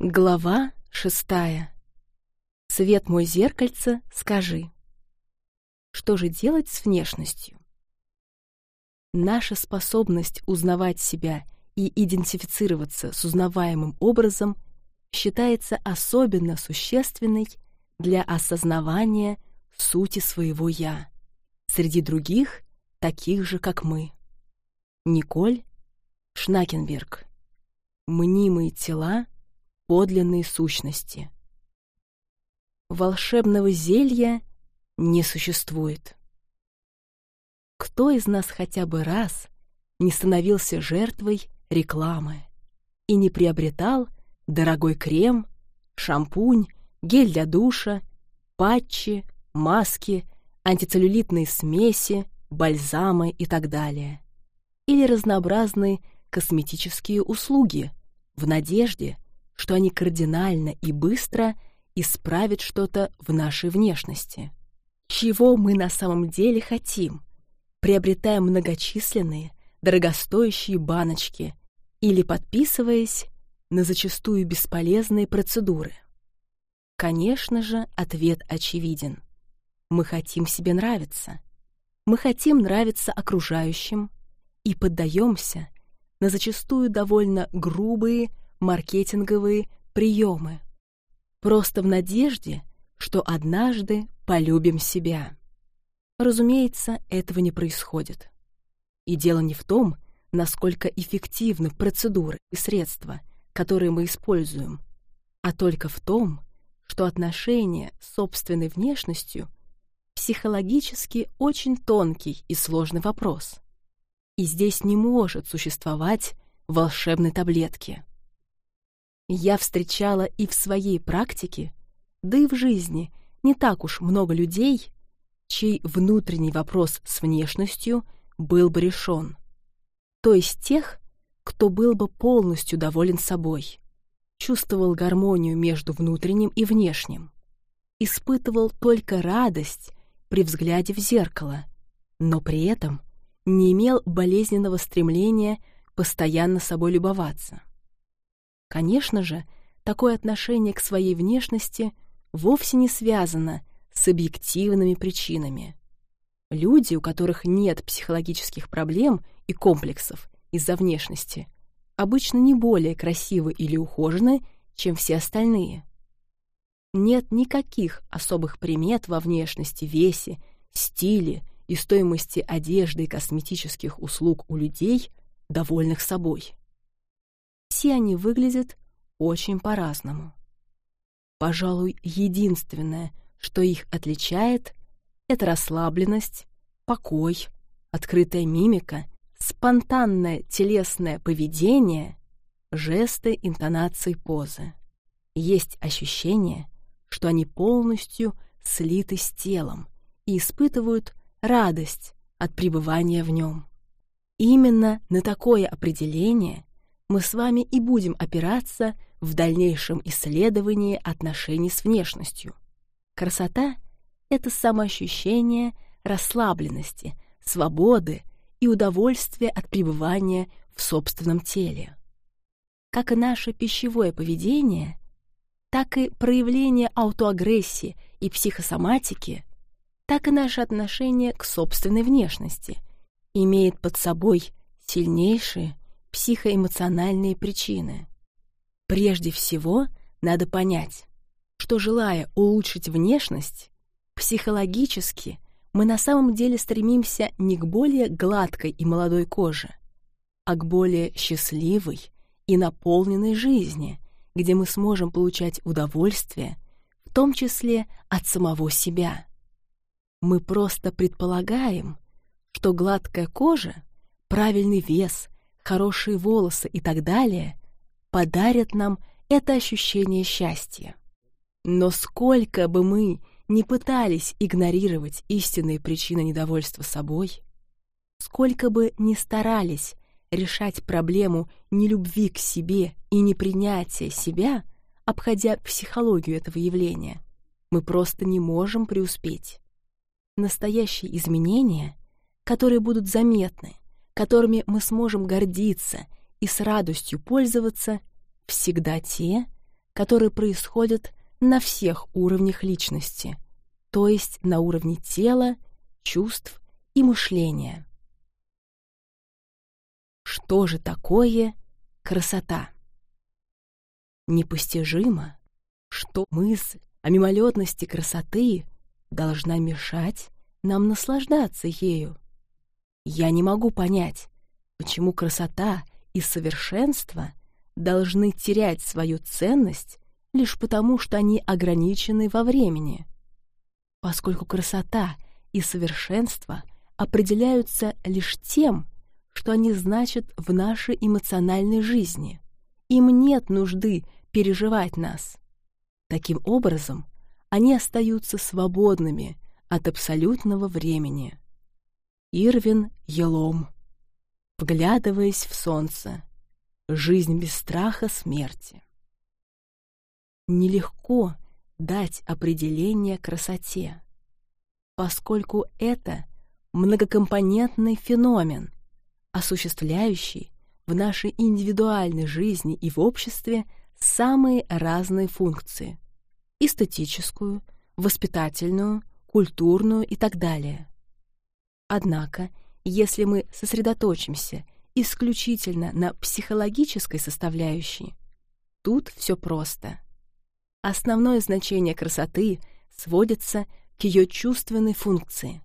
Глава шестая. Свет мой зеркальце, скажи. Что же делать с внешностью? Наша способность узнавать себя и идентифицироваться с узнаваемым образом считается особенно существенной для осознавания сути своего «я» среди других, таких же, как мы. Николь Шнакенберг. Мнимые тела, подлинные сущности. Волшебного зелья не существует. Кто из нас хотя бы раз не становился жертвой рекламы и не приобретал дорогой крем, шампунь, гель для душа, патчи, маски, антицеллюлитные смеси, бальзамы и так далее. Или разнообразные косметические услуги в надежде, что они кардинально и быстро исправят что-то в нашей внешности. Чего мы на самом деле хотим, приобретая многочисленные, дорогостоящие баночки или подписываясь на зачастую бесполезные процедуры? Конечно же, ответ очевиден. Мы хотим себе нравиться. Мы хотим нравиться окружающим и поддаемся на зачастую довольно грубые маркетинговые приемы. Просто в надежде, что однажды полюбим себя. Разумеется, этого не происходит. И дело не в том, насколько эффективны процедуры и средства, которые мы используем, а только в том, что отношения с собственной внешностью психологически очень тонкий и сложный вопрос. И здесь не может существовать волшебной таблетки. Я встречала и в своей практике, да и в жизни не так уж много людей, чей внутренний вопрос с внешностью был бы решен. То есть тех, кто был бы полностью доволен собой, чувствовал гармонию между внутренним и внешним, испытывал только радость при взгляде в зеркало, но при этом не имел болезненного стремления постоянно собой любоваться. Конечно же, такое отношение к своей внешности вовсе не связано с объективными причинами. Люди, у которых нет психологических проблем и комплексов из-за внешности, обычно не более красивы или ухожены, чем все остальные. Нет никаких особых примет во внешности, весе, стиле и стоимости одежды и косметических услуг у людей, довольных собой. Все они выглядят очень по-разному. Пожалуй, единственное, что их отличает, это расслабленность, покой, открытая мимика спонтанное телесное поведение, жесты, интонации, позы. Есть ощущение, что они полностью слиты с телом и испытывают радость от пребывания в нем. Именно на такое определение мы с вами и будем опираться в дальнейшем исследовании отношений с внешностью. Красота — это самоощущение расслабленности, свободы, и удовольствие от пребывания в собственном теле. Как и наше пищевое поведение, так и проявление аутоагрессии и психосоматики, так и наше отношение к собственной внешности имеет под собой сильнейшие психоэмоциональные причины. Прежде всего, надо понять, что желая улучшить внешность, психологически мы на самом деле стремимся не к более гладкой и молодой коже, а к более счастливой и наполненной жизни, где мы сможем получать удовольствие, в том числе от самого себя. Мы просто предполагаем, что гладкая кожа, правильный вес, хорошие волосы и так далее подарят нам это ощущение счастья. Но сколько бы мы не пытались игнорировать истинные причины недовольства собой, сколько бы ни старались решать проблему нелюбви к себе и непринятия себя, обходя психологию этого явления, мы просто не можем преуспеть. Настоящие изменения, которые будут заметны, которыми мы сможем гордиться и с радостью пользоваться, всегда те, которые происходят на всех уровнях личности, то есть на уровне тела, чувств и мышления. Что же такое красота? Непостижимо, что мысль о мимолетности красоты должна мешать нам наслаждаться ею. Я не могу понять, почему красота и совершенство должны терять свою ценность лишь потому, что они ограничены во времени. Поскольку красота и совершенство определяются лишь тем, что они значат в нашей эмоциональной жизни. Им нет нужды переживать нас. Таким образом, они остаются свободными от абсолютного времени. Ирвин Елом Вглядываясь в солнце, жизнь без страха смерти. Нелегко дать определение красоте, поскольку это многокомпонентный феномен, осуществляющий в нашей индивидуальной жизни и в обществе самые разные функции – эстетическую, воспитательную, культурную и так далее. Однако, если мы сосредоточимся исключительно на психологической составляющей, тут все просто. Основное значение красоты сводится к ее чувственной функции.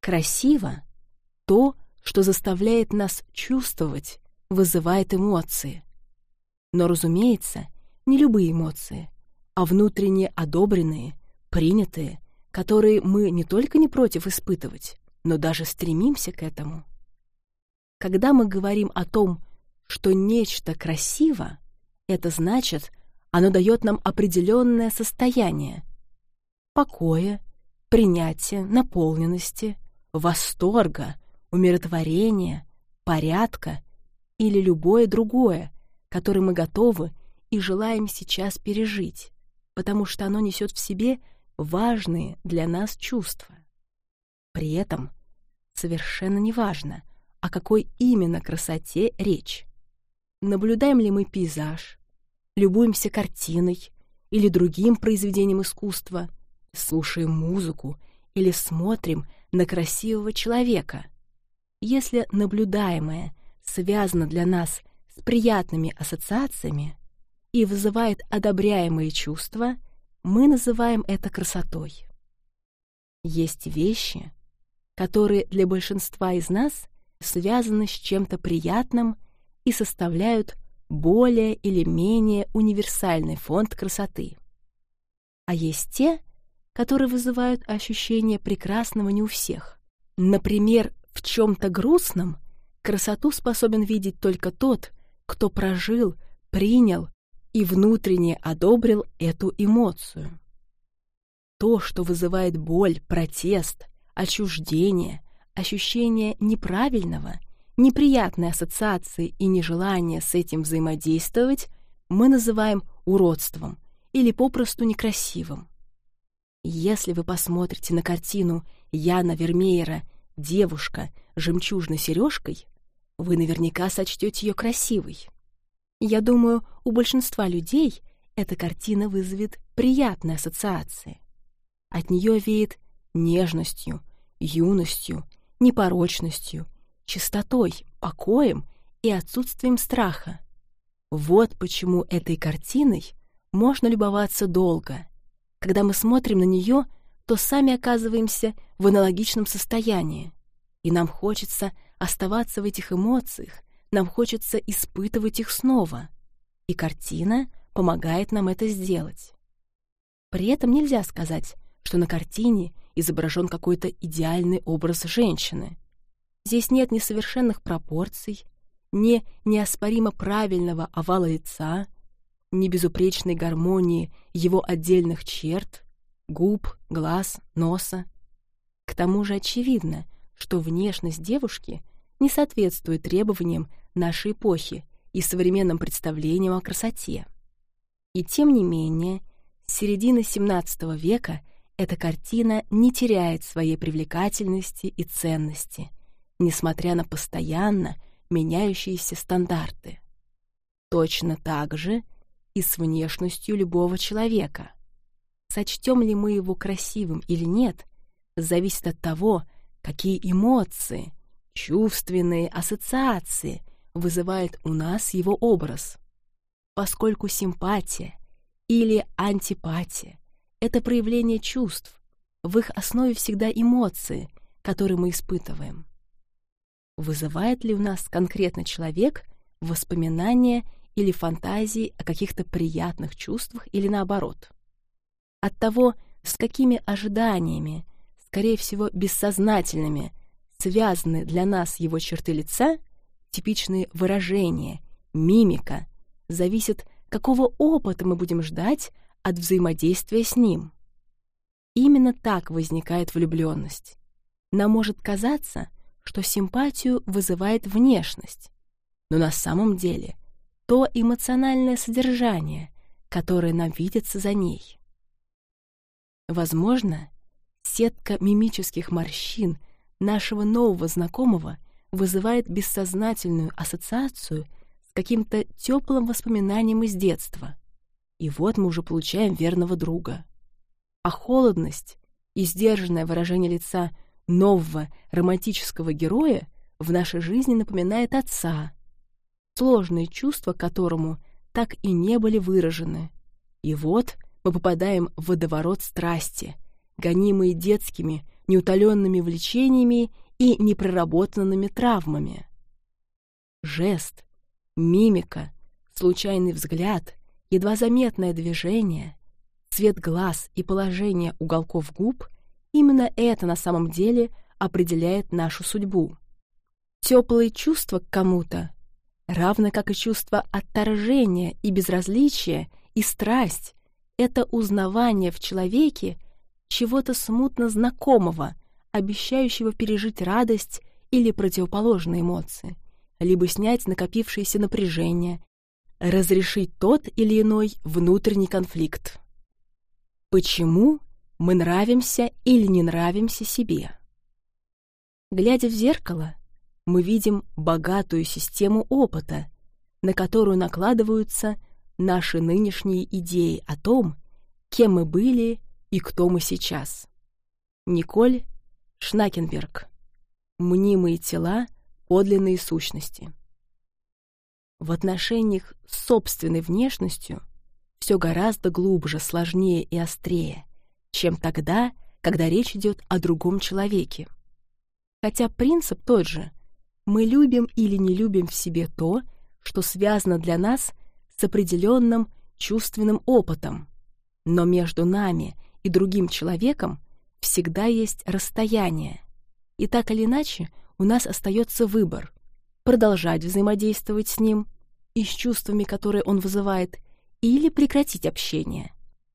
Красиво — то, что заставляет нас чувствовать, вызывает эмоции. Но, разумеется, не любые эмоции, а внутренне одобренные, принятые, которые мы не только не против испытывать, но даже стремимся к этому. Когда мы говорим о том, что нечто красиво, это значит, оно дает нам определенное состояние покоя, принятия, наполненности, восторга, умиротворения, порядка или любое другое, которое мы готовы и желаем сейчас пережить, потому что оно несет в себе важные для нас чувства. При этом совершенно неважно, о какой именно красоте речь. Наблюдаем ли мы пейзаж, любуемся картиной или другим произведением искусства, слушаем музыку или смотрим на красивого человека. Если наблюдаемое связано для нас с приятными ассоциациями и вызывает одобряемые чувства, мы называем это красотой. Есть вещи, которые для большинства из нас связаны с чем-то приятным и составляют более или менее универсальный фонд красоты. А есть те, которые вызывают ощущение прекрасного не у всех. Например, в чем-то грустном красоту способен видеть только тот, кто прожил, принял и внутренне одобрил эту эмоцию. То, что вызывает боль, протест, отчуждение, ощущение неправильного, неприятной ассоциации и нежелание с этим взаимодействовать, мы называем уродством или попросту некрасивым. Если вы посмотрите на картину Яна Вермеера «Девушка с жемчужной сережкой», вы наверняка сочтете ее красивой. Я думаю, у большинства людей эта картина вызовет приятные ассоциации. От нее веет нежностью, юностью, непорочностью, чистотой, покоем и отсутствием страха. Вот почему этой картиной можно любоваться долго, когда мы смотрим на нее, то сами оказываемся в аналогичном состоянии. И нам хочется оставаться в этих эмоциях, нам хочется испытывать их снова. И картина помогает нам это сделать. При этом нельзя сказать, что на картине изображен какой-то идеальный образ женщины. Здесь нет ни совершенных пропорций, ни неоспоримо правильного овала лица, ни безупречной гармонии его отдельных черт, губ, глаз, носа. К тому же очевидно, что внешность девушки не соответствует требованиям нашей эпохи и современным представлениям о красоте. И тем не менее, с середины XVII века эта картина не теряет своей привлекательности и ценности, несмотря на постоянно меняющиеся стандарты. Точно так же и с внешностью любого человека. Сочтем ли мы его красивым или нет, зависит от того, какие эмоции, чувственные ассоциации вызывает у нас его образ. Поскольку симпатия или антипатия — это проявление чувств, в их основе всегда эмоции, которые мы испытываем. Вызывает ли у нас конкретно человек воспоминания или фантазии о каких-то приятных чувствах или наоборот? От того, с какими ожиданиями, скорее всего, бессознательными, связаны для нас его черты лица, типичные выражения, мимика, зависит, какого опыта мы будем ждать от взаимодействия с ним. Именно так возникает влюбленность. Нам может казаться, что симпатию вызывает внешность, но на самом деле то эмоциональное содержание, которое нам видится за ней. Возможно, сетка мимических морщин нашего нового знакомого вызывает бессознательную ассоциацию с каким-то теплым воспоминанием из детства. И вот мы уже получаем верного друга. А холодность и сдержанное выражение лица нового романтического героя в нашей жизни напоминает отца, сложные чувства которому так и не были выражены. И вот мы попадаем в водоворот страсти, гонимые детскими, неутоленными влечениями и непроработанными травмами. Жест, мимика, случайный взгляд, едва заметное движение, цвет глаз и положение уголков губ — Именно это на самом деле определяет нашу судьбу. Теплые чувства к кому-то, равно как и чувство отторжения и безразличия, и страсть — это узнавание в человеке чего-то смутно знакомого, обещающего пережить радость или противоположные эмоции, либо снять накопившееся напряжение, разрешить тот или иной внутренний конфликт. Почему мы нравимся или не нравимся себе. Глядя в зеркало, мы видим богатую систему опыта, на которую накладываются наши нынешние идеи о том, кем мы были и кто мы сейчас. Николь Шнакенберг. Мнимые тела, подлинные сущности. В отношениях с собственной внешностью все гораздо глубже, сложнее и острее чем тогда, когда речь идет о другом человеке. Хотя принцип тот же. Мы любим или не любим в себе то, что связано для нас с определенным чувственным опытом. Но между нами и другим человеком всегда есть расстояние. И так или иначе у нас остается выбор – продолжать взаимодействовать с ним и с чувствами, которые он вызывает, или прекратить общение.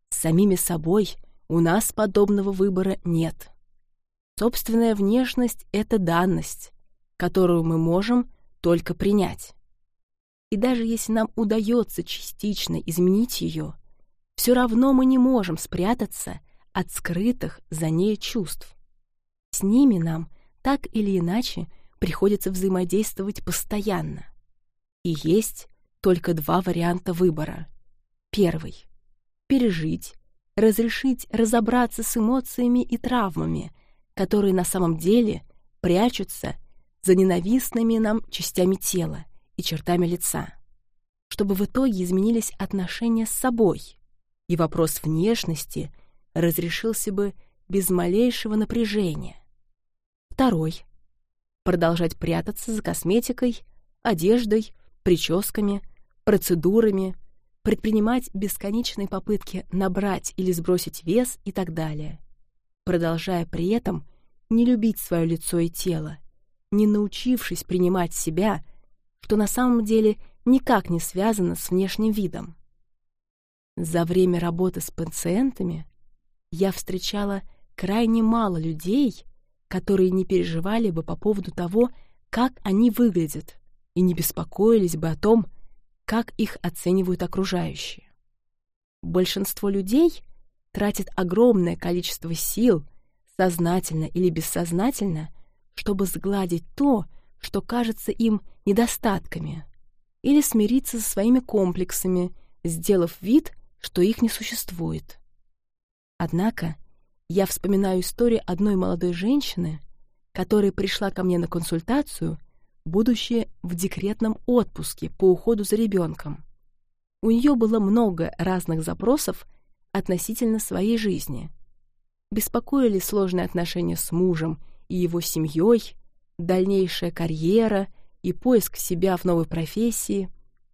С самими собой – у нас подобного выбора нет. Собственная внешность — это данность, которую мы можем только принять. И даже если нам удается частично изменить ее, все равно мы не можем спрятаться от скрытых за ней чувств. С ними нам так или иначе приходится взаимодействовать постоянно. И есть только два варианта выбора. Первый — пережить разрешить разобраться с эмоциями и травмами, которые на самом деле прячутся за ненавистными нам частями тела и чертами лица, чтобы в итоге изменились отношения с собой, и вопрос внешности разрешился бы без малейшего напряжения. Второй — продолжать прятаться за косметикой, одеждой, прическами, процедурами, предпринимать бесконечные попытки набрать или сбросить вес и так далее, продолжая при этом не любить свое лицо и тело, не научившись принимать себя, что на самом деле никак не связано с внешним видом. За время работы с пациентами я встречала крайне мало людей, которые не переживали бы по поводу того, как они выглядят, и не беспокоились бы о том, как их оценивают окружающие. Большинство людей тратит огромное количество сил, сознательно или бессознательно, чтобы сгладить то, что кажется им недостатками, или смириться со своими комплексами, сделав вид, что их не существует. Однако я вспоминаю историю одной молодой женщины, которая пришла ко мне на консультацию, будучи в декретном отпуске по уходу за ребенком. У нее было много разных запросов относительно своей жизни. Беспокоили сложные отношения с мужем и его семьей, дальнейшая карьера и поиск себя в новой профессии.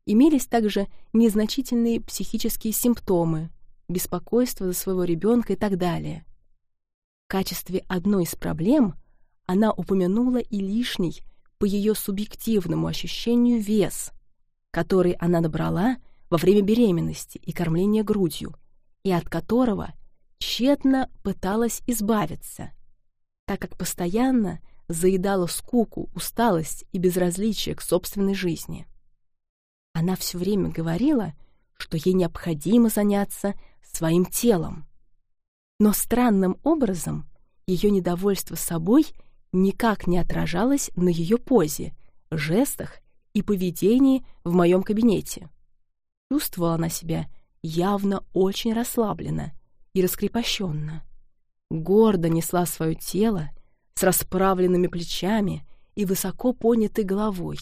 Имелись также незначительные психические симптомы, беспокойство за своего ребенка и так далее. Качестве одной из проблем она упомянула и лишний, по ее субъективному ощущению, вес, который она набрала во время беременности и кормления грудью, и от которого тщетно пыталась избавиться, так как постоянно заедала скуку, усталость и безразличие к собственной жизни. Она все время говорила, что ей необходимо заняться своим телом. Но странным образом ее недовольство собой никак не отражалось на ее позе, жестах и поведении в моем кабинете. Чувствовала она себя явно очень расслабленно и раскрепощенно. Гордо несла свое тело с расправленными плечами и высоко понятой головой.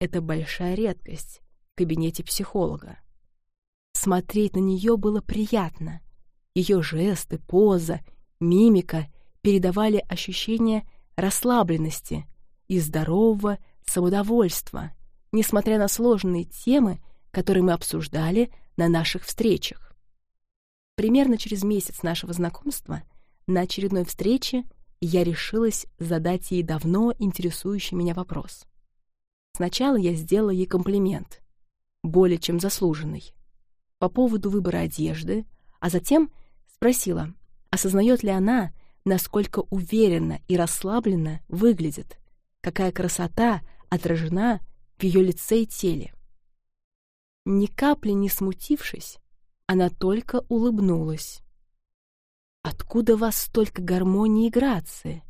Это большая редкость в кабинете психолога. Смотреть на нее было приятно. Ее жесты, поза, мимика передавали ощущение расслабленности и здорового самодовольства, несмотря на сложные темы, которые мы обсуждали на наших встречах. Примерно через месяц нашего знакомства на очередной встрече я решилась задать ей давно интересующий меня вопрос. Сначала я сделала ей комплимент, более чем заслуженный, по поводу выбора одежды, а затем спросила, осознает ли она, насколько уверенно и расслабленно выглядит, какая красота отражена в ее лице и теле. Ни капли не смутившись, она только улыбнулась. «Откуда вас столько гармонии и грации,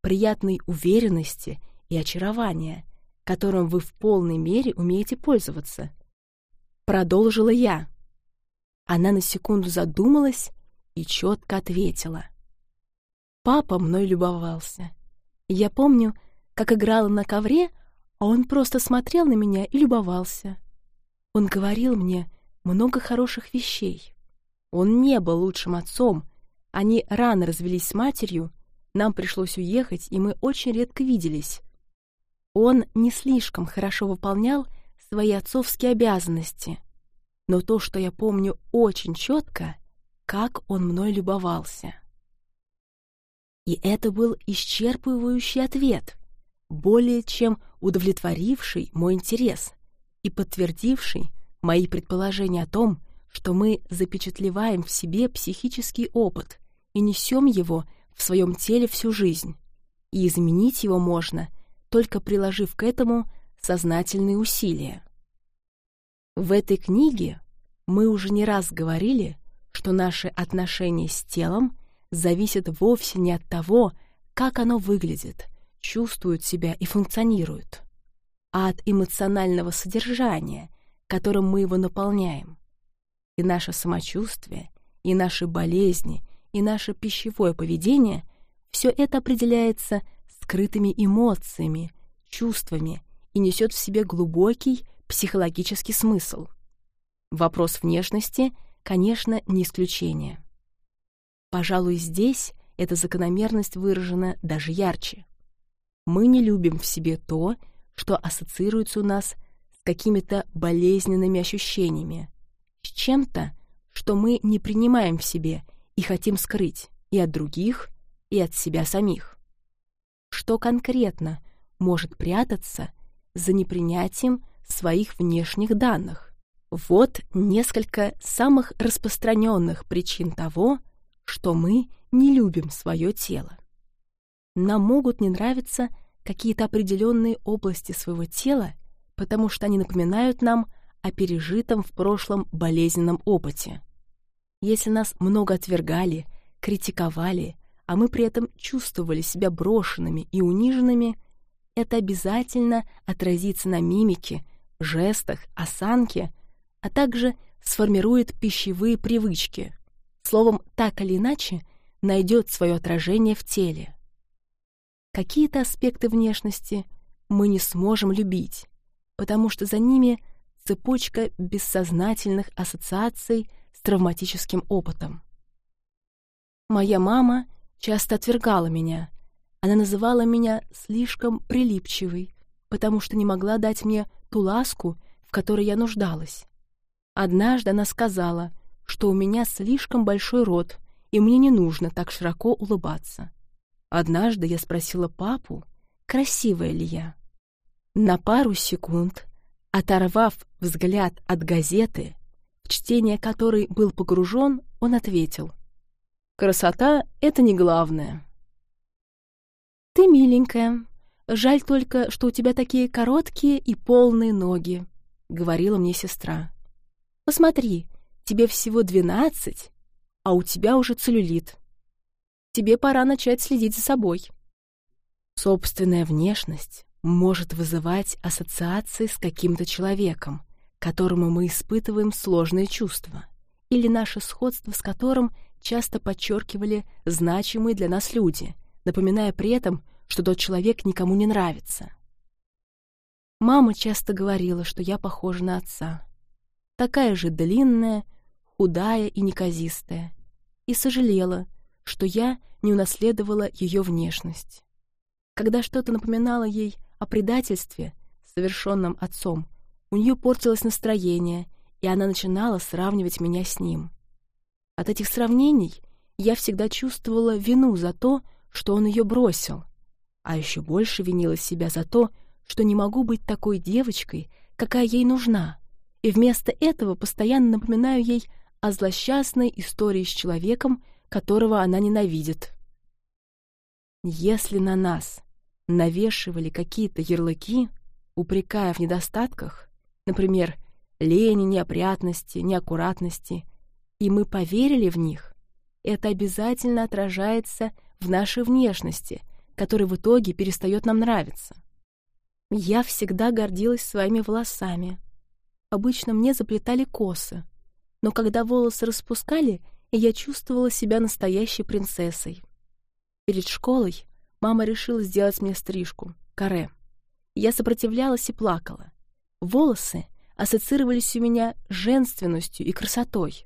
приятной уверенности и очарования, которым вы в полной мере умеете пользоваться?» Продолжила я. Она на секунду задумалась и четко ответила. Папа мной любовался. Я помню, как играла на ковре, а он просто смотрел на меня и любовался. Он говорил мне много хороших вещей. Он не был лучшим отцом. Они рано развелись с матерью, нам пришлось уехать, и мы очень редко виделись. Он не слишком хорошо выполнял свои отцовские обязанности, но то, что я помню очень четко, как он мной любовался. И это был исчерпывающий ответ, более чем удовлетворивший мой интерес и подтвердивший мои предположения о том, что мы запечатлеваем в себе психический опыт и несем его в своем теле всю жизнь, и изменить его можно, только приложив к этому сознательные усилия. В этой книге мы уже не раз говорили, что наши отношения с телом — зависит вовсе не от того, как оно выглядит, чувствует себя и функционирует, а от эмоционального содержания, которым мы его наполняем. И наше самочувствие, и наши болезни, и наше пищевое поведение — все это определяется скрытыми эмоциями, чувствами и несет в себе глубокий психологический смысл. Вопрос внешности, конечно, не исключение. Пожалуй, здесь эта закономерность выражена даже ярче. Мы не любим в себе то, что ассоциируется у нас с какими-то болезненными ощущениями, с чем-то, что мы не принимаем в себе и хотим скрыть и от других, и от себя самих. Что конкретно может прятаться за непринятием своих внешних данных? Вот несколько самых распространенных причин того, что мы не любим свое тело. Нам могут не нравиться какие-то определенные области своего тела, потому что они напоминают нам о пережитом в прошлом болезненном опыте. Если нас много отвергали, критиковали, а мы при этом чувствовали себя брошенными и униженными, это обязательно отразится на мимике, жестах, осанке, а также сформирует пищевые привычки. Словом, так или иначе, найдет свое отражение в теле. Какие-то аспекты внешности мы не сможем любить, потому что за ними цепочка бессознательных ассоциаций с травматическим опытом. Моя мама часто отвергала меня. Она называла меня слишком прилипчивой, потому что не могла дать мне ту ласку, в которой я нуждалась. Однажды она сказала, что у меня слишком большой рот, и мне не нужно так широко улыбаться. Однажды я спросила папу, красивая ли я. На пару секунд, оторвав взгляд от газеты, в чтение которой был погружен, он ответил. «Красота — это не главное». «Ты миленькая. Жаль только, что у тебя такие короткие и полные ноги», — говорила мне сестра. «Посмотри, тебе всего двенадцать, а у тебя уже целлюлит. Тебе пора начать следить за собой». Собственная внешность может вызывать ассоциации с каким-то человеком, которому мы испытываем сложные чувства, или наше сходство с которым часто подчеркивали значимые для нас люди, напоминая при этом, что тот человек никому не нравится. Мама часто говорила, что я похожа на отца. Такая же длинная, худая и неказистая, и сожалела, что я не унаследовала ее внешность. Когда что-то напоминало ей о предательстве, совершенном отцом, у нее портилось настроение, и она начинала сравнивать меня с ним. От этих сравнений я всегда чувствовала вину за то, что он ее бросил, а еще больше винила себя за то, что не могу быть такой девочкой, какая ей нужна, и вместо этого постоянно напоминаю ей о злосчастной истории с человеком, которого она ненавидит. Если на нас навешивали какие-то ярлыки, упрекая в недостатках, например, лени, неопрятности, неаккуратности, и мы поверили в них, это обязательно отражается в нашей внешности, которая в итоге перестает нам нравиться. Я всегда гордилась своими волосами. Обычно мне заплетали косы, но когда волосы распускали, я чувствовала себя настоящей принцессой. Перед школой мама решила сделать мне стрижку, каре. Я сопротивлялась и плакала. Волосы ассоциировались у меня с женственностью и красотой.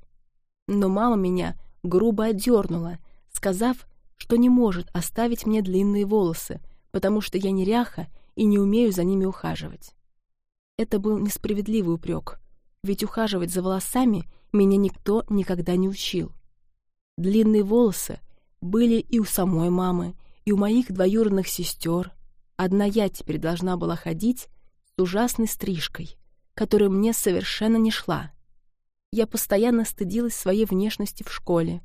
Но мама меня грубо отдернула, сказав, что не может оставить мне длинные волосы, потому что я неряха и не умею за ними ухаживать. Это был несправедливый упрек, ведь ухаживать за волосами меня никто никогда не учил. Длинные волосы были и у самой мамы, и у моих двоюродных сестер. Одна я теперь должна была ходить с ужасной стрижкой, которая мне совершенно не шла. Я постоянно стыдилась своей внешности в школе,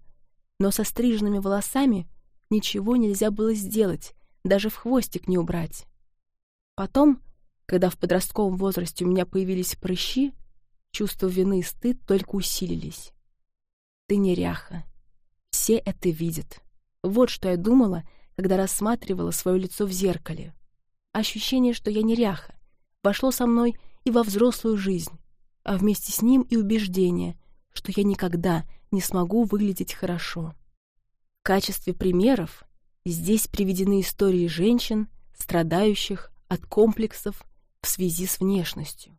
но со стриженными волосами ничего нельзя было сделать, даже в хвостик не убрать. Потом, когда в подростковом возрасте у меня появились прыщи, чувство вины и стыд только усилились. Ты неряха. Все это видят. Вот что я думала, когда рассматривала свое лицо в зеркале. Ощущение, что я неряха, вошло со мной и во взрослую жизнь, а вместе с ним и убеждение, что я никогда не смогу выглядеть хорошо. В качестве примеров здесь приведены истории женщин, страдающих от комплексов в связи с внешностью.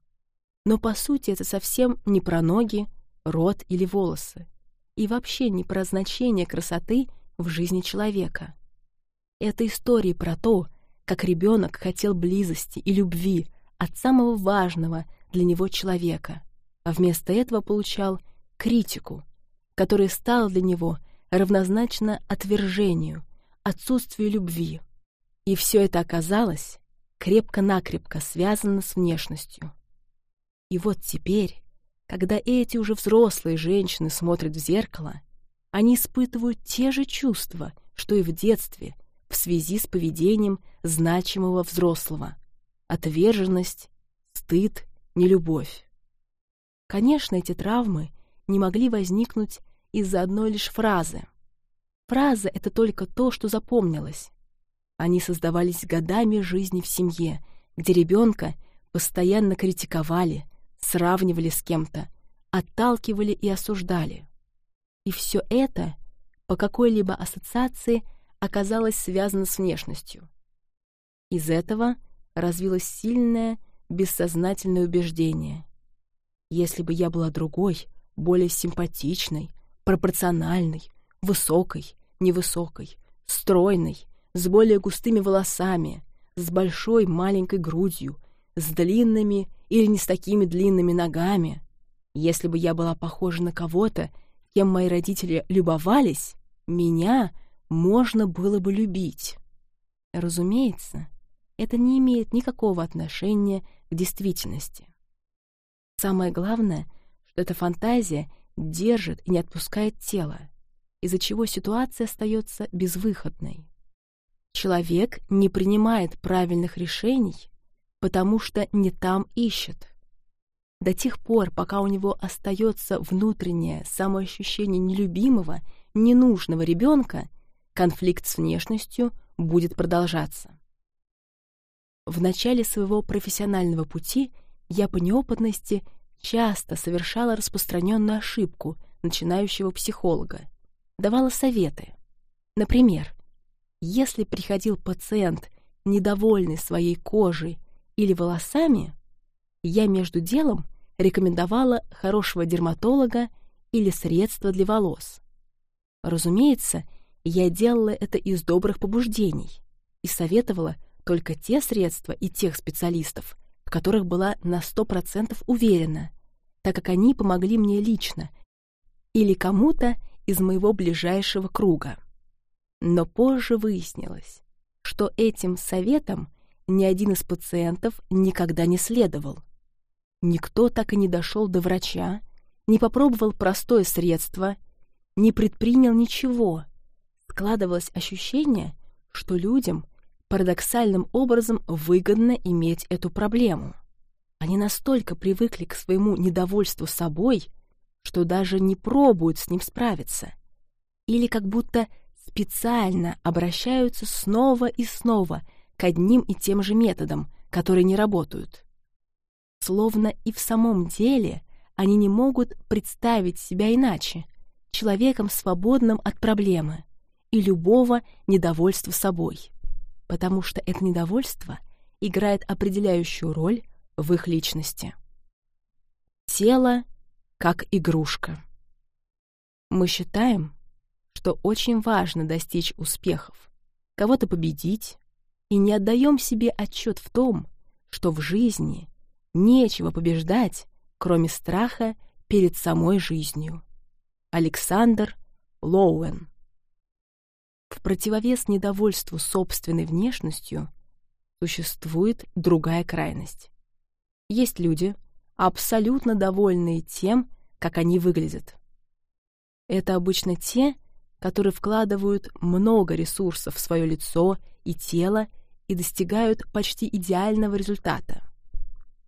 Но по сути это совсем не про ноги, рот или волосы, и вообще не про значение красоты в жизни человека. Это истории про то, как ребенок хотел близости и любви от самого важного для него человека, а вместо этого получал критику, которая стала для него равнозначно отвержению, отсутствию любви. И все это оказалось крепко-накрепко связано с внешностью. И вот теперь, когда эти уже взрослые женщины смотрят в зеркало, они испытывают те же чувства, что и в детстве — в связи с поведением значимого взрослого. Отверженность, стыд, нелюбовь. Конечно, эти травмы не могли возникнуть из-за одной лишь фразы. Фраза — это только то, что запомнилось. Они создавались годами жизни в семье, где ребенка постоянно критиковали, сравнивали с кем-то, отталкивали и осуждали. И все это по какой-либо ассоциации оказалось связано с внешностью. Из этого развилось сильное, бессознательное убеждение. Если бы я была другой, более симпатичной, пропорциональной, высокой, невысокой, стройной, с более густыми волосами, с большой маленькой грудью, с длинными или не с такими длинными ногами. Если бы я была похожа на кого-то, кем мои родители любовались, меня можно было бы любить. Разумеется, это не имеет никакого отношения к действительности. Самое главное, что эта фантазия держит и не отпускает тело, из-за чего ситуация остается безвыходной. Человек не принимает правильных решений, потому что не там ищет. До тех пор, пока у него остается внутреннее самоощущение нелюбимого, ненужного ребенка, конфликт с внешностью будет продолжаться. В начале своего профессионального пути я по неопытности часто совершала распространенную ошибку начинающего психолога, давала советы. Например, если приходил пациент, недовольный своей кожей или волосами, я между делом рекомендовала хорошего дерматолога или средство для волос. Разумеется, я делала это из добрых побуждений и советовала только те средства и тех специалистов, в которых была на сто процентов уверена, так как они помогли мне лично или кому-то из моего ближайшего круга. Но позже выяснилось, что этим советом ни один из пациентов никогда не следовал. Никто так и не дошел до врача, не попробовал простое средство, не предпринял ничего. Складывалось ощущение, что людям парадоксальным образом выгодно иметь эту проблему. Они настолько привыкли к своему недовольству собой, что даже не пробуют с ним справиться. Или как будто специально обращаются снова и снова к одним и тем же методам, которые не работают. Словно и в самом деле они не могут представить себя иначе, человеком свободным от проблемы и любого недовольства собой, потому что это недовольство играет определяющую роль в их личности. Тело как игрушка. Мы считаем, что очень важно достичь успехов, кого-то победить, и не отдаем себе отчет в том, что в жизни нечего побеждать, кроме страха перед самой жизнью. Александр Лоуэн В противовес недовольству собственной внешностью существует другая крайность. Есть люди, абсолютно довольные тем, как они выглядят. Это обычно те, которые вкладывают много ресурсов в свое лицо и тело и достигают почти идеального результата.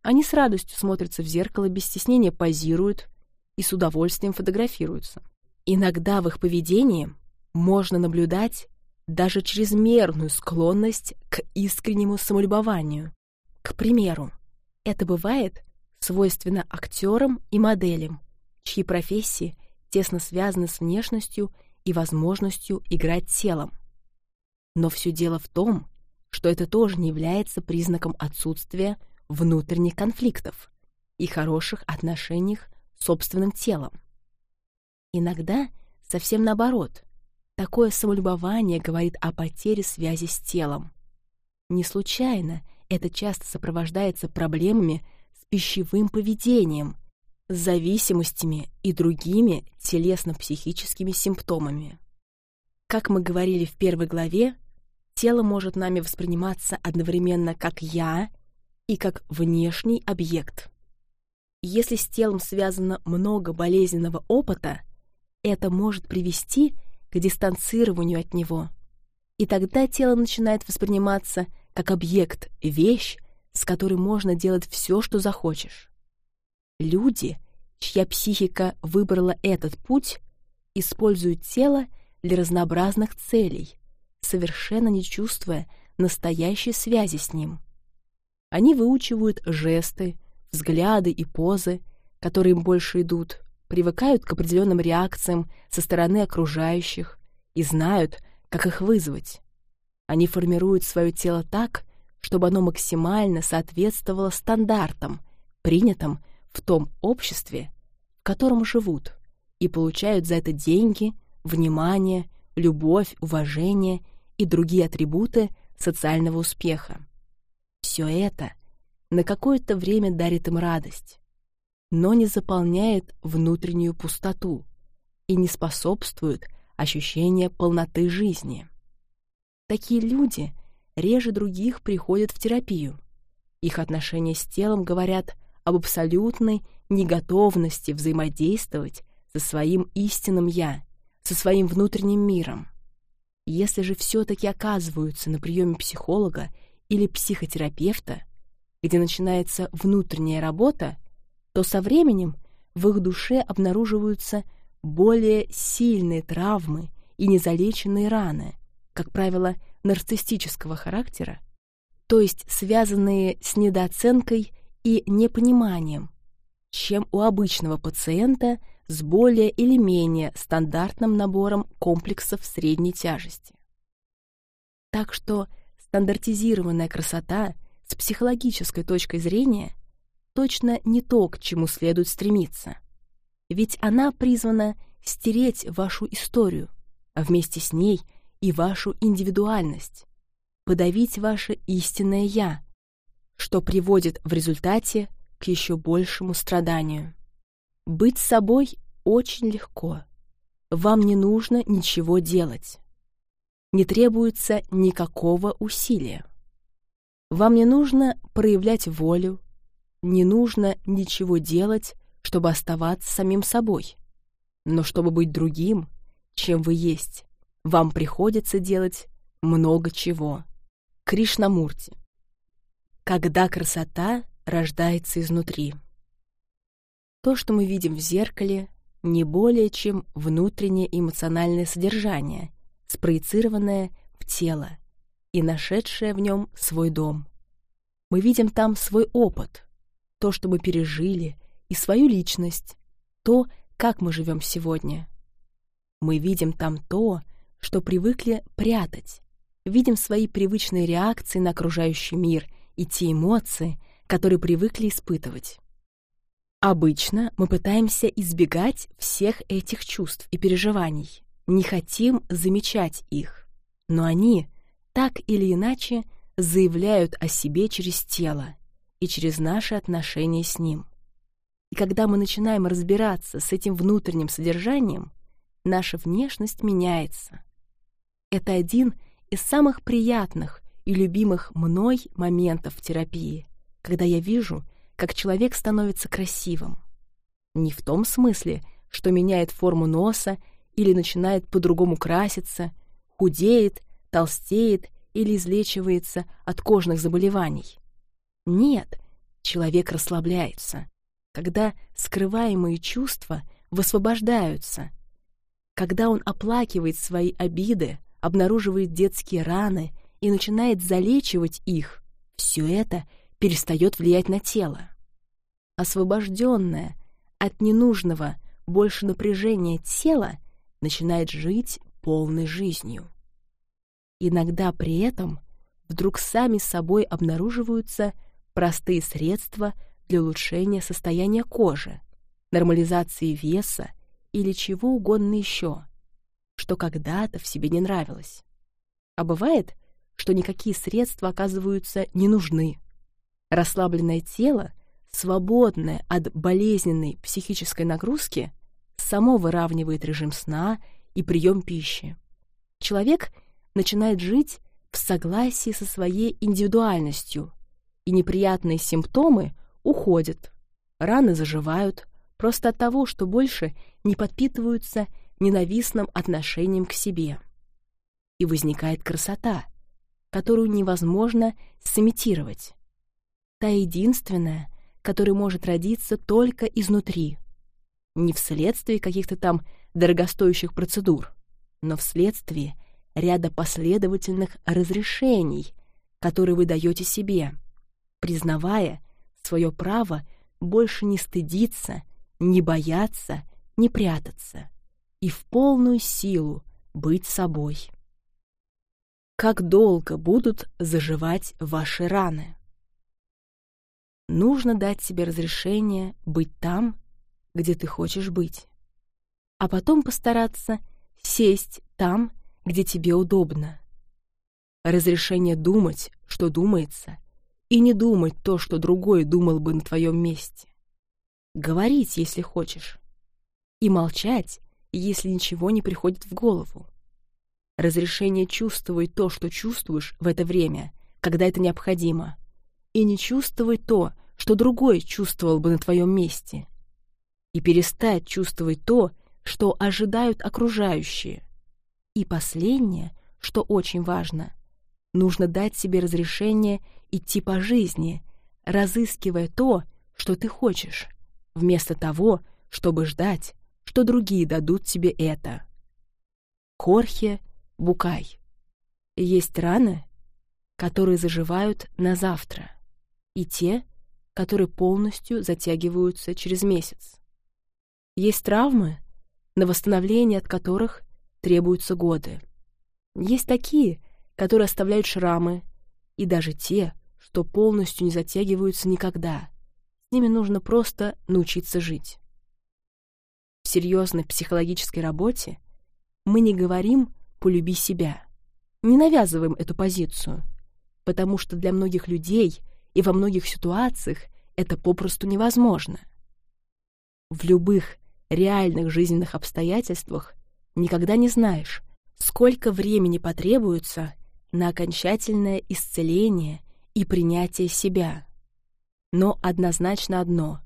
Они с радостью смотрятся в зеркало, без стеснения позируют и с удовольствием фотографируются. Иногда в их поведении можно наблюдать даже чрезмерную склонность к искреннему самолюбованию. К примеру, это бывает свойственно актерам и моделям, чьи профессии тесно связаны с внешностью возможностью играть телом. Но все дело в том, что это тоже не является признаком отсутствия внутренних конфликтов и хороших отношений с собственным телом. Иногда совсем наоборот. Такое самолюбование говорит о потере связи с телом. Не случайно это часто сопровождается проблемами пищевым поведением, зависимостями и другими телесно-психическими симптомами. Как мы говорили в первой главе, тело может нами восприниматься одновременно как «я» и как внешний объект. Если с телом связано много болезненного опыта, это может привести к дистанцированию от него. И тогда тело начинает восприниматься как объект, вещь, с которой можно делать все, что захочешь. Люди, чья психика выбрала этот путь, используют тело для разнообразных целей, совершенно не чувствуя настоящей связи с ним. Они выучивают жесты, взгляды и позы, которые им больше идут, привыкают к определенным реакциям со стороны окружающих и знают, как их вызвать. Они формируют свое тело так, чтобы оно максимально соответствовало стандартам, принятым в том обществе, в котором живут, и получают за это деньги, внимание, любовь, уважение и другие атрибуты социального успеха. Все это на какое-то время дарит им радость, но не заполняет внутреннюю пустоту и не способствует ощущению полноты жизни. Такие люди реже других приходят в терапию. Их отношения с телом говорят об абсолютной неготовности взаимодействовать со своим истинным «я», со своим внутренним миром. Если же все-таки оказываются на приеме психолога или психотерапевта, где начинается внутренняя работа, то со временем в их душе обнаруживаются более сильные травмы и незалеченные раны, как правило, нарциссического характера, то есть связанные с недооценкой и непониманием, чем у обычного пациента с более или менее стандартным набором комплексов средней тяжести. Так что стандартизированная красота с психологической точкой зрения точно не то, к чему следует стремиться. Ведь она призвана стереть вашу историю, а вместе с ней и вашу индивидуальность, подавить ваше истинное «я», что приводит в результате к еще большему страданию. Быть собой очень легко. Вам не нужно ничего делать. Не требуется никакого усилия. Вам не нужно проявлять волю, не нужно ничего делать, чтобы оставаться самим собой. Но чтобы быть другим, чем вы есть, вам приходится делать много чего. Кришнамурти. Когда красота рождается изнутри. То, что мы видим в зеркале, не более чем внутреннее эмоциональное содержание, спроецированное в тело и нашедшее в нем свой дом. Мы видим там свой опыт, то, что мы пережили, и свою личность, то, как мы живем сегодня. Мы видим там то, что привыкли прятать, видим свои привычные реакции на окружающий мир и те эмоции, которые привыкли испытывать. Обычно мы пытаемся избегать всех этих чувств и переживаний, не хотим замечать их, но они, так или иначе, заявляют о себе через тело и через наши отношения с ним. И когда мы начинаем разбираться с этим внутренним содержанием, наша внешность меняется. Это один из самых приятных и любимых мной моментов в терапии, когда я вижу, как человек становится красивым. Не в том смысле, что меняет форму носа или начинает по-другому краситься, худеет, толстеет или излечивается от кожных заболеваний. Нет, человек расслабляется, когда скрываемые чувства высвобождаются, когда он оплакивает свои обиды, обнаруживает детские раны и начинает залечивать их, все это перестает влиять на тело. Освобожденное от ненужного больше напряжения тело начинает жить полной жизнью. Иногда при этом вдруг сами собой обнаруживаются простые средства для улучшения состояния кожи, нормализации веса или чего угодно еще, что когда-то в себе не нравилось. А бывает, что никакие средства оказываются не нужны. Расслабленное тело, свободное от болезненной психической нагрузки, само выравнивает режим сна и прием пищи. Человек начинает жить в согласии со своей индивидуальностью и неприятные симптомы уходят, раны заживают, просто от того, что больше не подпитываются ненавистным отношением к себе. И возникает красота, которую невозможно сымитировать. Та единственная, которая может родиться только изнутри, не вследствие каких-то там дорогостоящих процедур, но вследствие ряда последовательных разрешений, которые вы даете себе, признавая свое право больше не стыдиться не бояться, не прятаться и в полную силу быть собой. Как долго будут заживать ваши раны? Нужно дать себе разрешение быть там, где ты хочешь быть, а потом постараться сесть там, где тебе удобно. Разрешение думать, что думается, и не думать то, что другой думал бы на твоем месте. Говорить, если хочешь, и молчать, если ничего не приходит в голову. Разрешение чувствовать то, что чувствуешь в это время, когда это необходимо, и не чувствовать то, что другой чувствовал бы на твоем месте, и перестать чувствовать то, что ожидают окружающие. И последнее, что очень важно, нужно дать себе разрешение идти по жизни, разыскивая то, что ты хочешь, вместо того, чтобы ждать, что другие дадут тебе это. Хорхе Букай. Есть раны, которые заживают на завтра, и те, которые полностью затягиваются через месяц. Есть травмы, на восстановление от которых требуются годы. Есть такие, которые оставляют шрамы, и даже те, что полностью не затягиваются никогда. С ними нужно просто научиться жить. В серьезной психологической работе мы не говорим «полюби себя», не навязываем эту позицию, потому что для многих людей и во многих ситуациях это попросту невозможно. В любых реальных жизненных обстоятельствах никогда не знаешь, сколько времени потребуется на окончательное исцеление и принятие себя. Но однозначно одно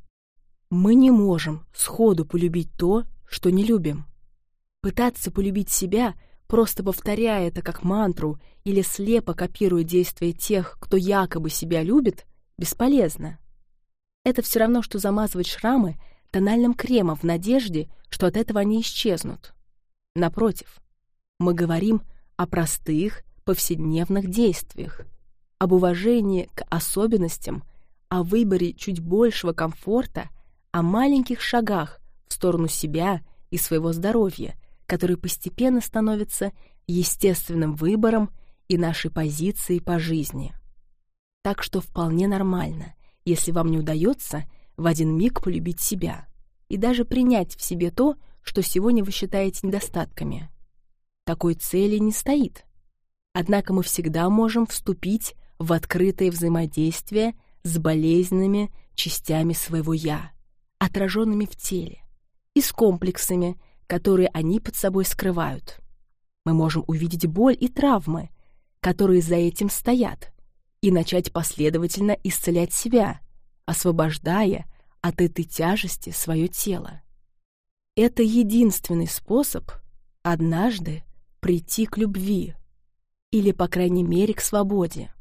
мы не можем сходу полюбить то, что не любим. Пытаться полюбить себя, просто повторяя это как мантру или слепо копируя действия тех, кто якобы себя любит, бесполезно. Это все равно, что замазывать шрамы тональным кремом в надежде, что от этого они исчезнут. Напротив, мы говорим о простых, повседневных действиях, об уважении к особенностям, о выборе чуть большего комфорта о маленьких шагах в сторону себя и своего здоровья, который постепенно становится естественным выбором и нашей позицией по жизни. Так что вполне нормально, если вам не удается в один миг полюбить себя и даже принять в себе то, что сегодня вы считаете недостатками. Такой цели не стоит. Однако мы всегда можем вступить в открытое взаимодействие с болезненными частями своего «я», отраженными в теле, и с комплексами, которые они под собой скрывают. Мы можем увидеть боль и травмы, которые за этим стоят, и начать последовательно исцелять себя, освобождая от этой тяжести свое тело. Это единственный способ однажды прийти к любви или, по крайней мере, к свободе.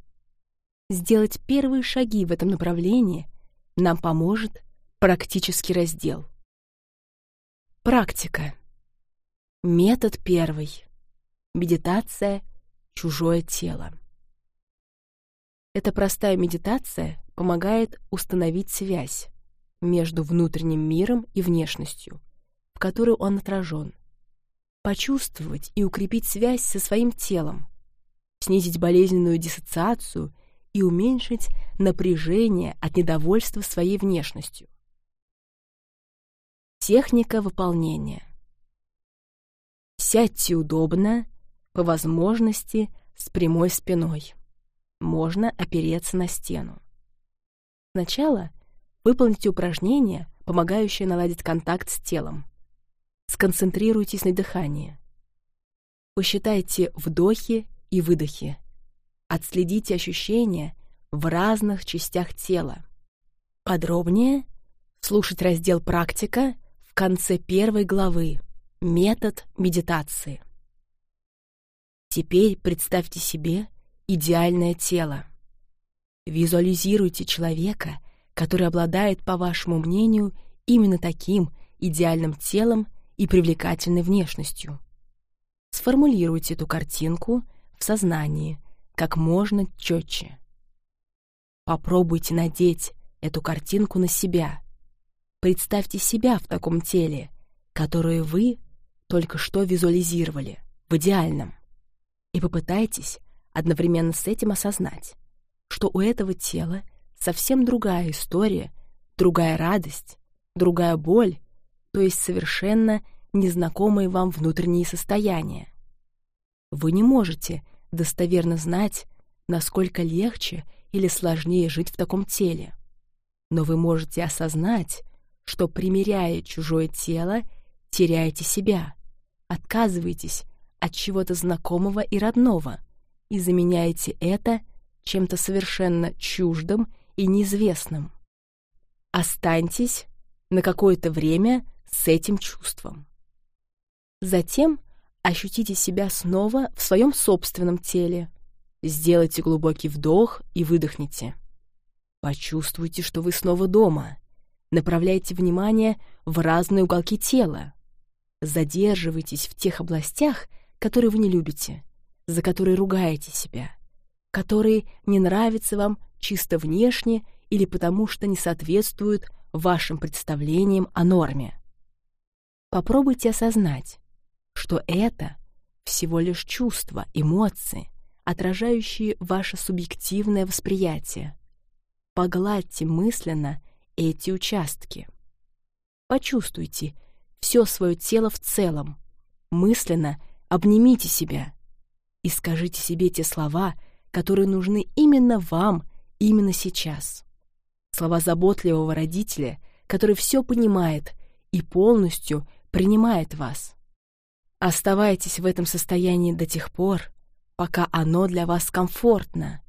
Сделать первые шаги в этом направлении нам поможет Практический раздел. Практика. Метод первый. Медитация «Чужое тело». Эта простая медитация помогает установить связь между внутренним миром и внешностью, в которой он отражен, почувствовать и укрепить связь со своим телом, снизить болезненную диссоциацию и уменьшить напряжение от недовольства своей внешностью. Техника выполнения. Сядьте удобно, по возможности с прямой спиной. Можно опереться на стену. Сначала выполните упражнение, помогающее наладить контакт с телом. Сконцентрируйтесь на дыхании. Посчитайте вдохи и выдохи. Отследите ощущения в разных частях тела. Подробнее слушать раздел «Практика» конце первой главы «Метод медитации». Теперь представьте себе идеальное тело. Визуализируйте человека, который обладает, по вашему мнению, именно таким идеальным телом и привлекательной внешностью. Сформулируйте эту картинку в сознании как можно четче. Попробуйте надеть эту картинку на себя. Представьте себя в таком теле, которое вы только что визуализировали, в идеальном, и попытайтесь одновременно с этим осознать, что у этого тела совсем другая история, другая радость, другая боль, то есть совершенно незнакомые вам внутренние состояния. Вы не можете достоверно знать, насколько легче или сложнее жить в таком теле. Но вы можете осознать, что, примеряя чужое тело, теряете себя, отказываетесь от чего-то знакомого и родного и заменяете это чем-то совершенно чуждым и неизвестным. Останьтесь на какое-то время с этим чувством. Затем ощутите себя снова в своем собственном теле. Сделайте глубокий вдох и выдохните. Почувствуйте, что вы снова дома. Направляйте внимание в разные уголки тела. Задерживайтесь в тех областях, которые вы не любите, за которые ругаете себя, которые не нравятся вам чисто внешне или потому что не соответствуют вашим представлениям о норме. Попробуйте осознать, что это всего лишь чувства, эмоции, отражающие ваше субъективное восприятие. Погладьте мысленно эти участки. Почувствуйте все свое тело в целом. Мысленно обнимите себя и скажите себе те слова, которые нужны именно вам, именно сейчас. Слова заботливого родителя, который все понимает и полностью принимает вас. Оставайтесь в этом состоянии до тех пор, пока оно для вас комфортно.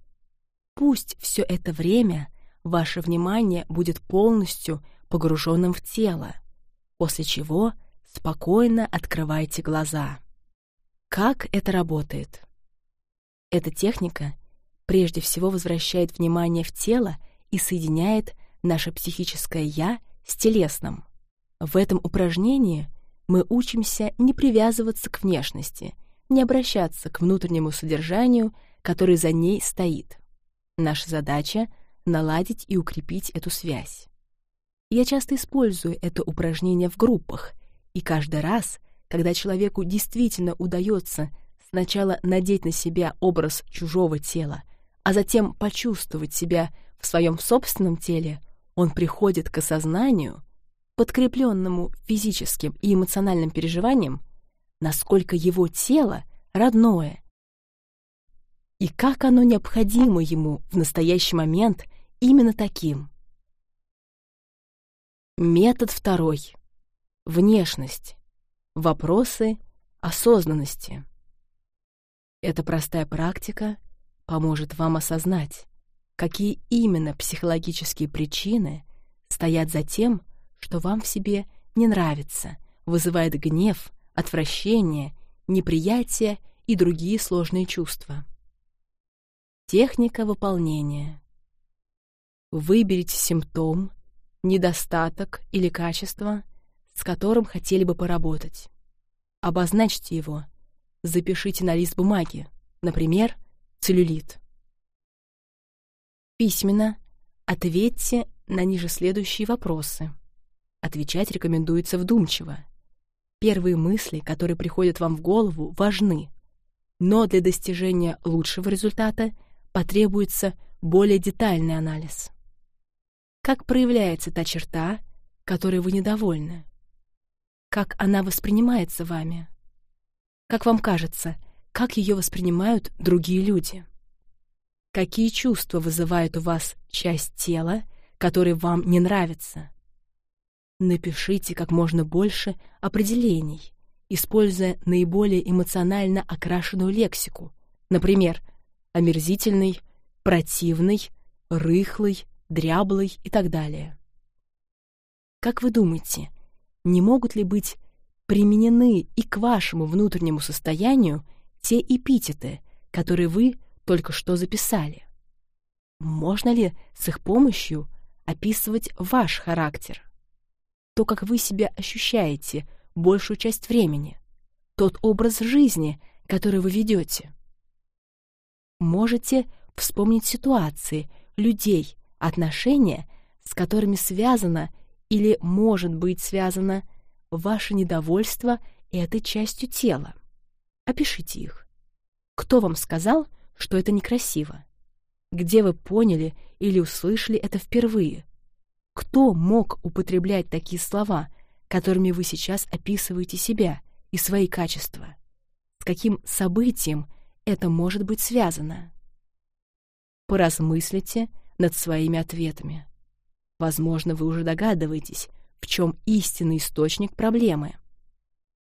Пусть все это время ваше внимание будет полностью погруженным в тело, после чего спокойно открывайте глаза. Как это работает? Эта техника прежде всего возвращает внимание в тело и соединяет наше психическое «я» с телесным. В этом упражнении мы учимся не привязываться к внешности, не обращаться к внутреннему содержанию, который за ней стоит. Наша задача — наладить и укрепить эту связь. Я часто использую это упражнение в группах, и каждый раз, когда человеку действительно удается сначала надеть на себя образ чужого тела, а затем почувствовать себя в своем собственном теле, он приходит к осознанию, подкрепленному физическим и эмоциональным переживанием, насколько его тело родное и как оно необходимо ему в настоящий момент именно таким. Метод второй. Внешность. Вопросы осознанности. Эта простая практика поможет вам осознать, какие именно психологические причины стоят за тем, что вам в себе не нравится, вызывает гнев, отвращение, неприятие и другие сложные чувства. Техника выполнения. Выберите симптом, недостаток или качество, с которым хотели бы поработать. Обозначьте его. Запишите на лист бумаги, например, целлюлит. Письменно ответьте на ниже следующие вопросы. Отвечать рекомендуется вдумчиво. Первые мысли, которые приходят вам в голову, важны, но для достижения лучшего результата потребуется более детальный анализ. Как проявляется та черта, которой вы недовольны? Как она воспринимается вами? Как вам кажется, как ее воспринимают другие люди? Какие чувства вызывает у вас часть тела, которая вам не нравится? Напишите как можно больше определений, используя наиболее эмоционально окрашенную лексику. Например, омерзительный, противный, рыхлый, дряблый и так далее. Как вы думаете, не могут ли быть применены и к вашему внутреннему состоянию те эпитеты, которые вы только что записали? Можно ли с их помощью описывать ваш характер? то, как вы себя ощущаете большую часть времени, тот образ жизни, который вы ведете. Можете вспомнить ситуации, людей, отношения, с которыми связано или может быть связано ваше недовольство этой частью тела? Опишите их. Кто вам сказал, что это некрасиво? Где вы поняли или услышали это впервые? Кто мог употреблять такие слова, которыми вы сейчас описываете себя и свои качества? С каким событием это может быть связано? Поразмыслите над своими ответами. Возможно, вы уже догадываетесь, в чем истинный источник проблемы.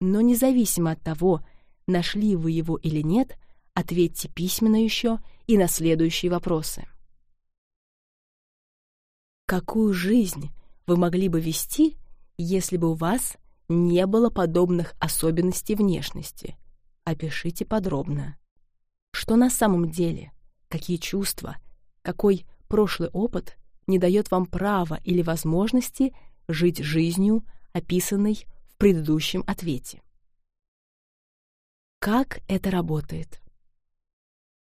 Но независимо от того, нашли вы его или нет, ответьте письменно еще и на следующие вопросы. Какую жизнь вы могли бы вести, если бы у вас не было подобных особенностей внешности? Опишите подробно. Что на самом деле, какие чувства, какой прошлый опыт не дает вам права или возможности жить жизнью, описанной в предыдущем ответе. Как это работает?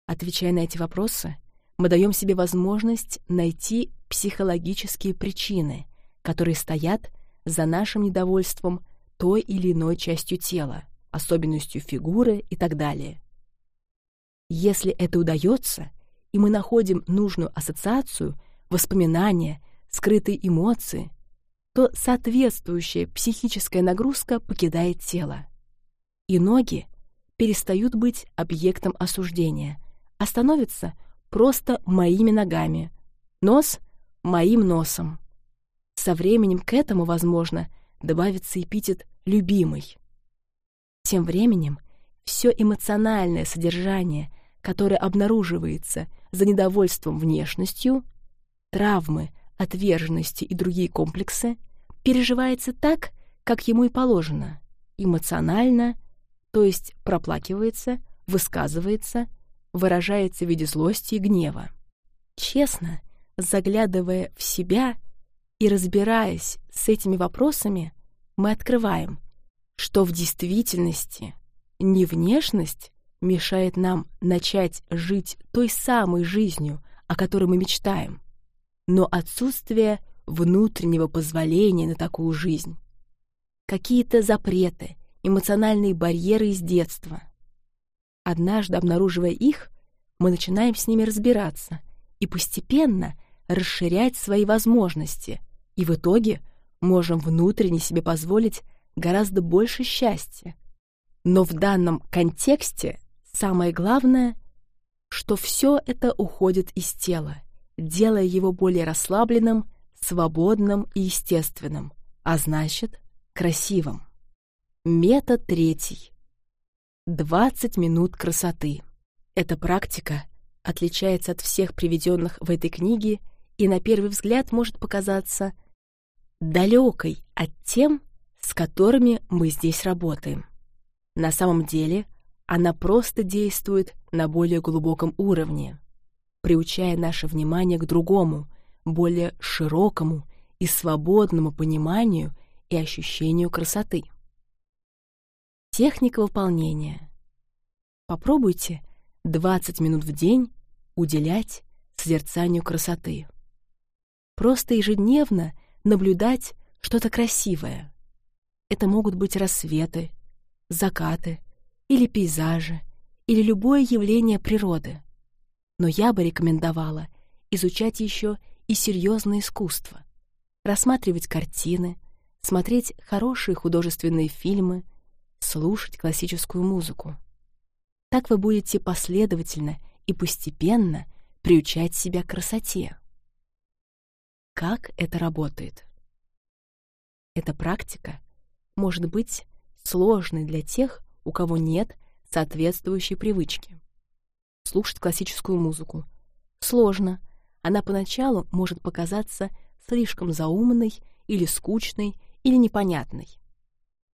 Отвечая на эти вопросы, мы даем себе возможность найти психологические причины, которые стоят за нашим недовольством той или иной частью тела, особенностью фигуры и так далее. Если это удается, и мы находим нужную ассоциацию, воспоминания, скрытые эмоции, то соответствующая психическая нагрузка покидает тело. И ноги перестают быть объектом осуждения, а становятся просто моими ногами, нос — моим носом. Со временем к этому, возможно, добавится эпитет «любимый». Тем временем все эмоциональное содержание, которое обнаруживается за недовольством внешностью, травмы, отверженности и другие комплексы, переживается так, как ему и положено, эмоционально, то есть проплакивается, высказывается, выражается в виде злости и гнева. Честно, заглядывая в себя и разбираясь с этими вопросами, мы открываем, что в действительности не внешность мешает нам начать жить той самой жизнью, о которой мы мечтаем, но отсутствие внутреннего позволения на такую жизнь. Какие-то запреты, эмоциональные барьеры из детства — Однажды, обнаруживая их, мы начинаем с ними разбираться и постепенно расширять свои возможности, и в итоге можем внутренне себе позволить гораздо больше счастья. Но в данном контексте самое главное, что все это уходит из тела, делая его более расслабленным, свободным и естественным, а значит, красивым. Метод третий. 20 минут красоты. Эта практика отличается от всех приведенных в этой книге и на первый взгляд может показаться далекой от тем, с которыми мы здесь работаем. На самом деле она просто действует на более глубоком уровне, приучая наше внимание к другому, более широкому и свободному пониманию и ощущению красоты. Техника выполнения. Попробуйте 20 минут в день уделять созерцанию красоты. Просто ежедневно наблюдать что-то красивое. Это могут быть рассветы, закаты или пейзажи, или любое явление природы. Но я бы рекомендовала изучать еще и серьезное искусство, рассматривать картины, смотреть хорошие художественные фильмы — слушать классическую музыку. Так вы будете последовательно и постепенно приучать себя к красоте. Как это работает? Эта практика может быть сложной для тех, у кого нет соответствующей привычки. Слушать классическую музыку. Сложно. Она поначалу может показаться слишком заумной или скучной или непонятной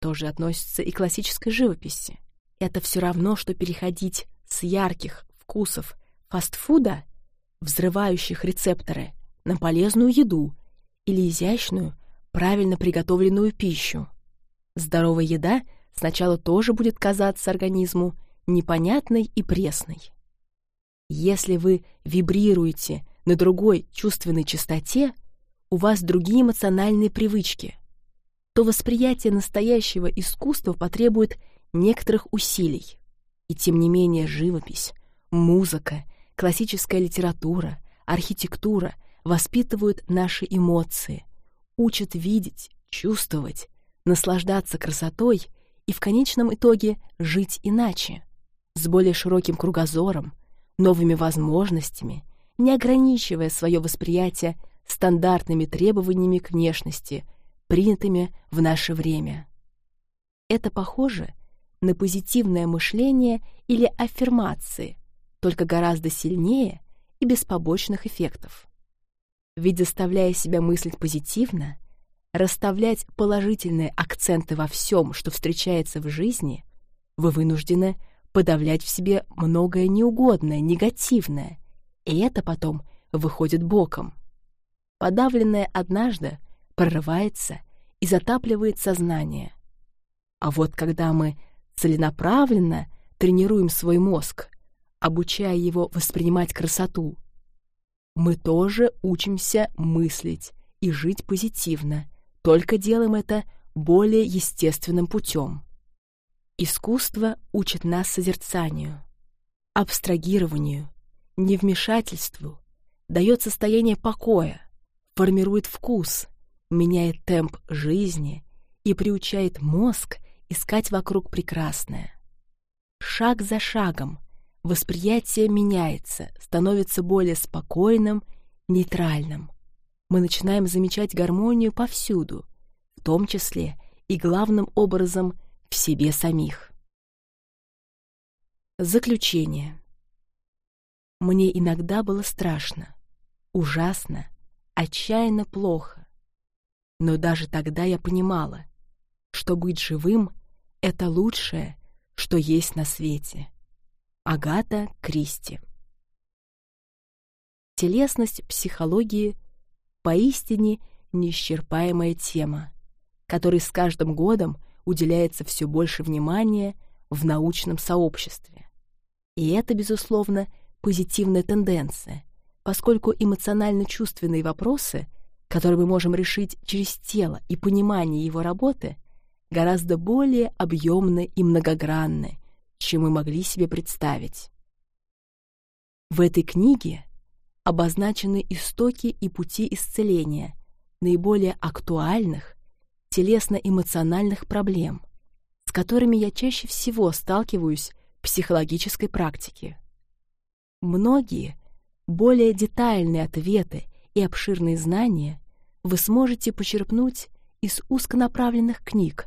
тоже относится и к классической живописи. Это все равно, что переходить с ярких вкусов фастфуда, взрывающих рецепторы, на полезную еду или изящную, правильно приготовленную пищу. Здоровая еда сначала тоже будет казаться организму непонятной и пресной. Если вы вибрируете на другой чувственной частоте, у вас другие эмоциональные привычки, то восприятие настоящего искусства потребует некоторых усилий. И тем не менее живопись, музыка, классическая литература, архитектура воспитывают наши эмоции, учат видеть, чувствовать, наслаждаться красотой и в конечном итоге жить иначе, с более широким кругозором, новыми возможностями, не ограничивая свое восприятие стандартными требованиями к внешности, принятыми в наше время. Это похоже на позитивное мышление или аффирмации, только гораздо сильнее и без побочных эффектов. Ведь заставляя себя мыслить позитивно, расставлять положительные акценты во всем, что встречается в жизни, вы вынуждены подавлять в себе многое неугодное, негативное, и это потом выходит боком. Подавленное однажды прорывается и затапливает сознание. А вот когда мы целенаправленно тренируем свой мозг, обучая его воспринимать красоту, мы тоже учимся мыслить и жить позитивно, только делаем это более естественным путем. Искусство учит нас созерцанию, абстрагированию, невмешательству, дает состояние покоя, формирует вкус, меняет темп жизни и приучает мозг искать вокруг прекрасное. Шаг за шагом восприятие меняется, становится более спокойным, нейтральным. Мы начинаем замечать гармонию повсюду, в том числе и главным образом в себе самих. Заключение. Мне иногда было страшно, ужасно, отчаянно плохо. Но даже тогда я понимала, что быть живым — это лучшее, что есть на свете. Агата Кристи Телесность психологии — поистине неисчерпаемая тема, которой с каждым годом уделяется все больше внимания в научном сообществе. И это, безусловно, позитивная тенденция, поскольку эмоционально-чувственные вопросы, которые мы можем решить через тело и понимание его работы, гораздо более объемны и многогранны, чем мы могли себе представить. В этой книге обозначены истоки и пути исцеления наиболее актуальных телесно-эмоциональных проблем, с которыми я чаще всего сталкиваюсь в психологической практике. Многие более детальные ответы и обширные знания вы сможете почерпнуть из узконаправленных книг,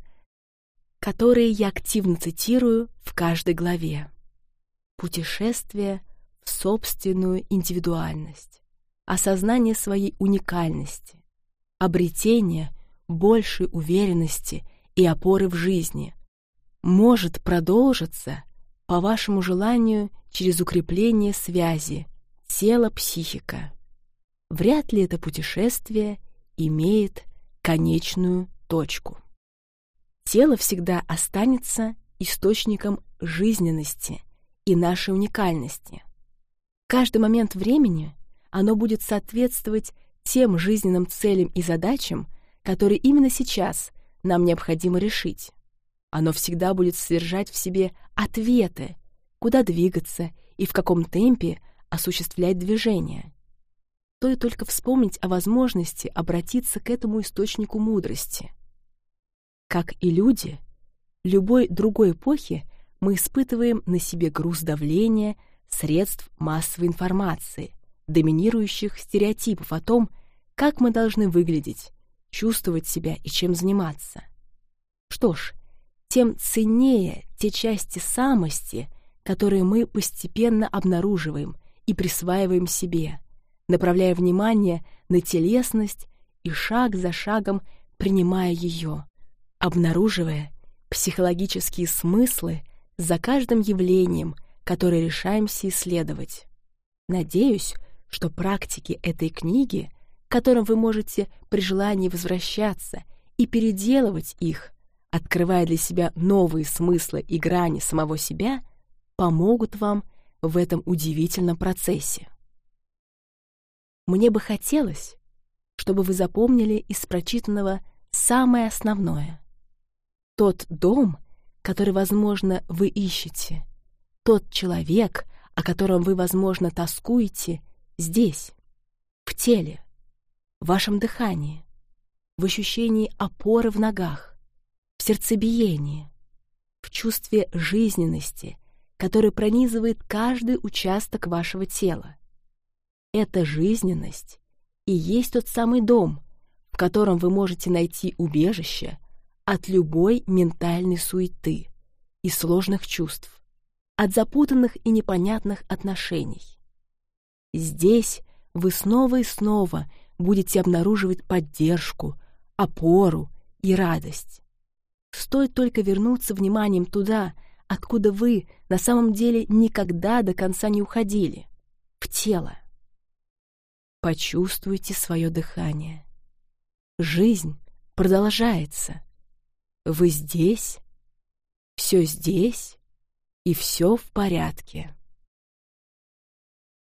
которые я активно цитирую в каждой главе. Путешествие в собственную индивидуальность, осознание своей уникальности, обретение большей уверенности и опоры в жизни может продолжиться по вашему желанию через укрепление связи тело-психика. Вряд ли это путешествие имеет конечную точку. Тело всегда останется источником жизненности и нашей уникальности. Каждый момент времени оно будет соответствовать тем жизненным целям и задачам, которые именно сейчас нам необходимо решить. Оно всегда будет содержать в себе ответы, куда двигаться и в каком темпе осуществлять движение. Стоит только вспомнить о возможности обратиться к этому источнику мудрости. Как и люди, любой другой эпохи мы испытываем на себе груз давления средств массовой информации, доминирующих стереотипов о том, как мы должны выглядеть, чувствовать себя и чем заниматься. Что ж, тем ценнее те части самости, которые мы постепенно обнаруживаем и присваиваем себе, направляя внимание на телесность и шаг за шагом принимая ее, обнаруживая психологические смыслы за каждым явлением, которое решаемся исследовать. Надеюсь, что практики этой книги, к которым вы можете при желании возвращаться и переделывать их, открывая для себя новые смыслы и грани самого себя, помогут вам в этом удивительном процессе. Мне бы хотелось, чтобы вы запомнили из прочитанного самое основное. Тот дом, который, возможно, вы ищете, тот человек, о котором вы, возможно, тоскуете, здесь, в теле, в вашем дыхании, в ощущении опоры в ногах, в сердцебиении, в чувстве жизненности, который пронизывает каждый участок вашего тела. Эта жизненность и есть тот самый дом, в котором вы можете найти убежище от любой ментальной суеты и сложных чувств, от запутанных и непонятных отношений. Здесь вы снова и снова будете обнаруживать поддержку, опору и радость. Стоит только вернуться вниманием туда, откуда вы на самом деле никогда до конца не уходили, в тело. Почувствуйте свое дыхание. Жизнь продолжается. Вы здесь, все здесь, и все в порядке.